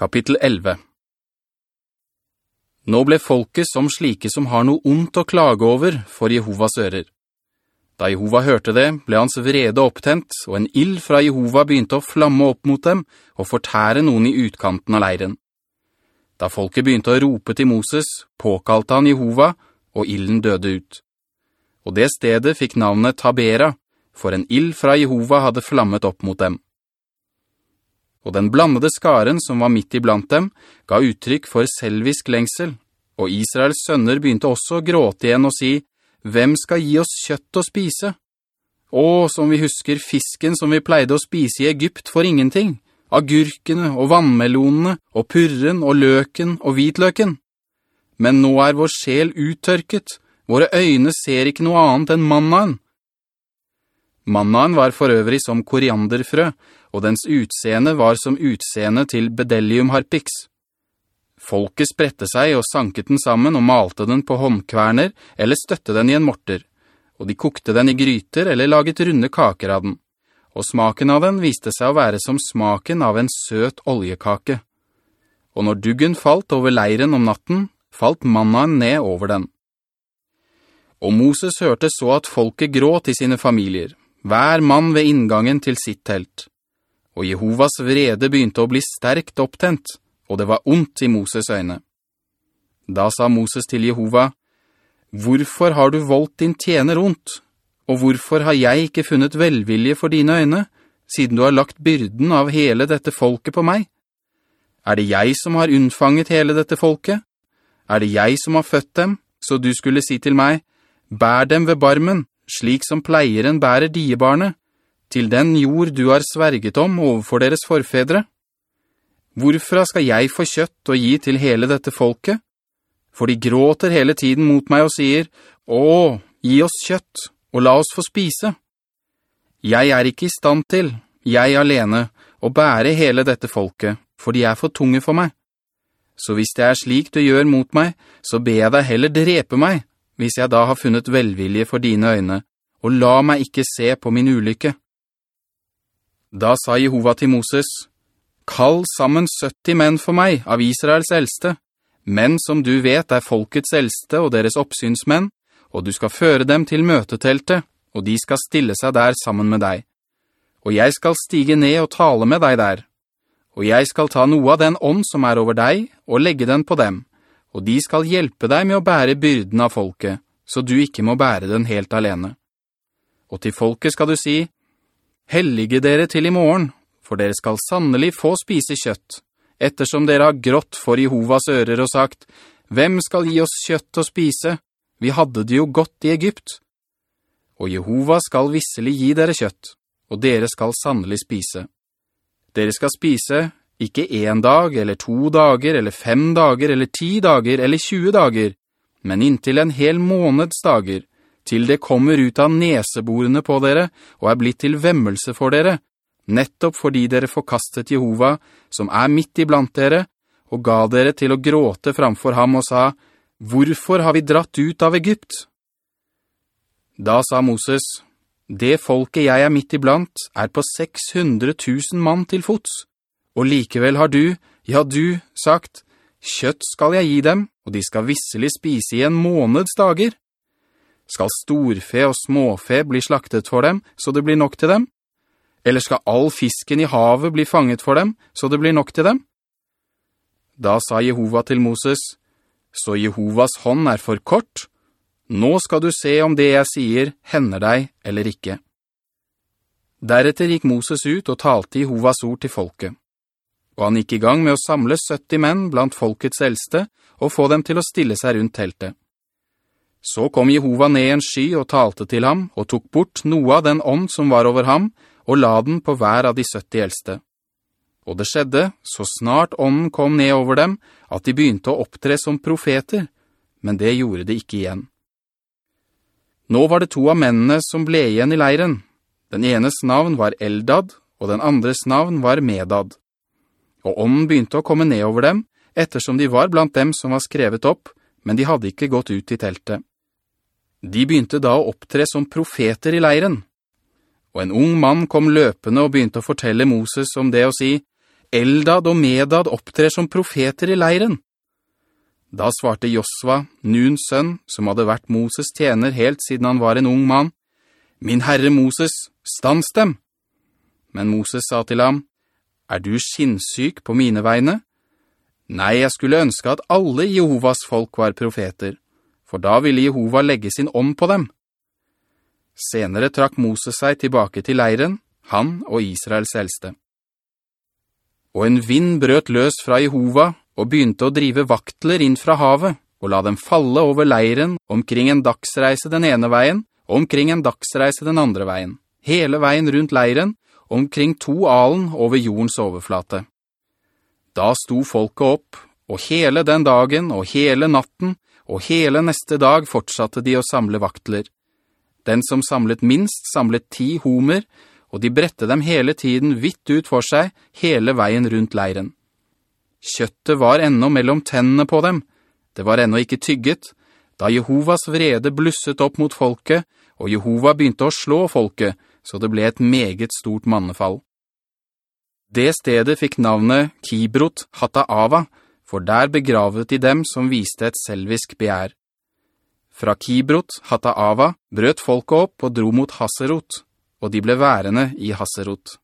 Kapittel 11 Nå ble folket som slike som har noe ondt å klage over for Jehovas ører. Da Jehova hørte det, ble hans vrede opptent, og en ild fra Jehova begynte å flamme opp mot dem og fortære noen i utkanten av leiren. Da folket begynte å rope til Moses, påkalte han Jehova, og ilden døde ut. Og det stedet fikk navnet Tabera, for en ild fra Jehova hadde flammet opp mot dem og den blandede skaren som var midt iblant dem, ga uttrykk for selvisk lengsel, og Israels sønner begynte også å gråte igjen og si, «Hvem skal gi oss kjøtt å spise?» Å, som vi husker fisken som vi pleide å spise i Egypt for ingenting, agurkene og vannmelonene og purren og løken og hvitløken. Men nå er vår sjel uttørket, våre øyne ser ikke noe annet enn mannaen. Mannaen var for øvrig som korianderfrø, og dens utseende var som utseende til Bedellium harpix. Folket spredte seg og sanket den sammen og malte den på håndkverner eller støtte den i en morter, og de kokte den i gryter eller laget runde kaker av den. Og smaken av den viste seg å være som smaken av en søt oljekake. Og når duggen falt over leiren om natten, falt mannaen ned over den. Og Moses hørte så at folket gråt i sine familier, hver mann ved inngangen til sitt telt og Jehovas vrede begynte å bli sterkt opptent, og det var ondt i Moses øyne. Da sa Moses til Jehova, «Hvorfor har du voldt din tjener ondt? Og hvorfor har jeg ikke funnet velvilje for dine øyne, siden du har lagt byrden av hele dette folket på meg? Er det jeg som har unnfanget hele dette folket? Er det jeg som har født dem, så du skulle si til meg, «Bær dem ved barmen, slik som pleieren bærer diebarnet, til den jord du har sverget om overfor deres forfedre? Hvorfra skal jeg få kjøtt og gi til hele dette folket? For de gråter hele tiden mot meg og sier, «Å, gi oss kjøtt, og la oss få spise.» Jeg er ikke i stand til, jeg alene, å bære hele dette folket, for de er for tunge for meg. Så hvis det er slik du gjør mot meg, så ber jeg deg heller drepe meg, hvis jeg da har funnet velvilje for dine øyne, og la meg ikke se på min ulykke. Da sa Jehova til Moses, «Kall sammen 70 menn for meg av Israels eldste, menn som du vet er folkets eldste og deres oppsynsmenn, og du skal føre dem til møteteltet, og de skal stille seg der sammen med deg. Og jeg skal stige ned og tale med deg der. Og jeg skal ta noe av den ånd som er over deg, og legge den på dem, og de skal hjelpe deg med å bære byrden av folket, så du ikke må bære den helt alene. Og til folket skal du si, Hellige dere til i morgen, for dere skal sannelig få spise kjøtt, ettersom dere har grått for Jehovas ører og sagt, «Hvem skal gi oss kjøtt å spise? Vi hadde det jo godt i Egypt.» Og Jehova skal visselig gi dere kjøtt, og dere skal sannelig spise. Dere skal spise ikke en dag, eller to dager, eller fem dager, eller ti dager, eller tjue dager, men inntil en hel måneds dager, til det kommer ut av neseborene på dere, og er blitt til vemmelse for dere, nettopp fordi dere forkastet Jehova, som er midt iblant dere, og ga dere til å gråte framfor ham og sa, «Hvorfor har vi dratt ut av Egypt?» Da sa Moses, «Det folket jeg er midt iblant er på 600 000 mann til fots, og likevel har du, ja du, sagt, «Kjøtt skal jeg gi dem, og de skal visselig spise i en måneds dager.» Skal storfe og småfe bli slaktet for dem, så det blir nok til dem? Eller skal all fisken i havet bli fanget for dem, så det blir nok til dem? Da sa Jehova til Moses, «Så Jehovas hånd er for kort? Nå skal du se om det jeg sier hender deg eller ikke.» Deretter gikk Moses ut og talte Jehovas ord til folket. Og han gikk i gang med å samle 70 menn blant folkets eldste og få dem til å stille seg rundt teltet. Så kom Jehova ned en sky og talte til ham, og tok bort noe av den ånd som var over ham, og la den på hver av de 70 eldste. Og det skjedde, så snart ånden kom ned over dem, at de begynte å opptre som profeter, men det gjorde de ikke igjen. Nå var det to av mennene som ble igjen i leiren. Den enes navn var Eldad, og den andres navn var Medad. Og ånden begynte å komme ned over dem, ettersom de var blant dem som var skrevet opp, men de hadde ikke gått ut i teltet. De begynte da å opptre som profeter i leiren. Og en ung mann kom løpende og begynte å fortelle Moses om det å si, Eldad og Medad opptrer som profeter i leiren. Da svarte Josva, Nuns sønn, som hadde vært Moses tjener helt siden han var en ung mann, «Min herre Moses, stans dem!» Men Moses sa til ham, «Er du skinnsyk på mine vegne?» «Nei, jeg skulle ønske at alle Jehovas folk var profeter, for da ville Jehova legge sin om på dem.» Senere trakk Moses seg tilbake til leiren, han og Israels eldste. Og en vind brøt løs fra Jehova, og begynte å drive vaktler inn fra havet, og la dem falle over leiren omkring en dagsreise den ene veien, og omkring en dagsreise den andre veien, hele veien rundt leiren, omkring to alen over jordens overflate. Da sto folket opp, og hele den dagen og hele natten og hele neste dag fortsatte de å samle vaktler. Den som samlet minst samlet ti homer, og de brette dem hele tiden vitt ut for seg hele veien rundt leiren. Kjøttet var enda mellom tennene på dem. Det var enda ikke tygget, da Jehovas vrede blusset opp mot folket, og Jehova begynte å slå folket, så det ble et meget stort mannefall. Det stedet fikk navnet Kibrot Hataava, for der begravet de dem som viste et selvisk begjær. Fra Kibrot Hataava brøt folket opp og dro mot Hasserot, og de ble værende i Hasserot.